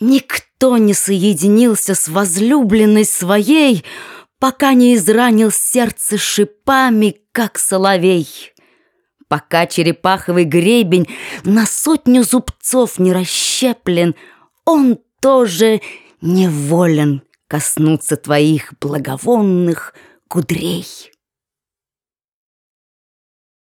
Никто не соединился с возлюбленной своей, Пока не изранил сердце шипами, как соловей. Пока черепаховый гребень на сотню зубцов не расщеплен, Он тоже неволен коснуться твоих благовонных кудрей.